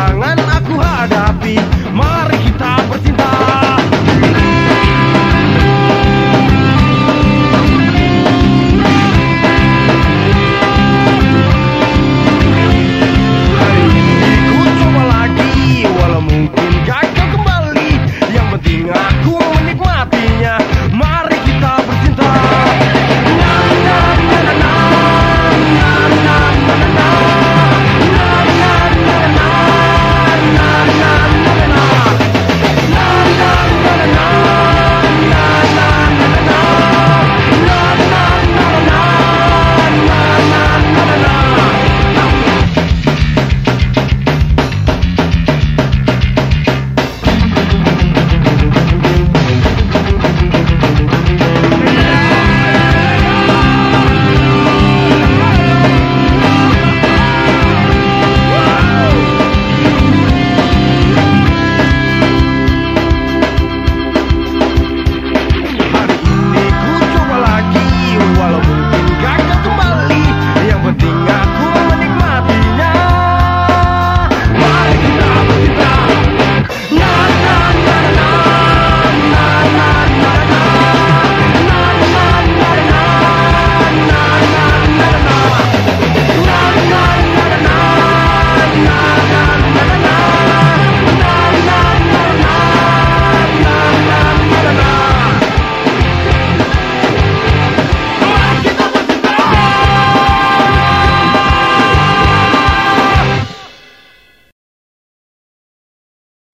tangan aku hadapi.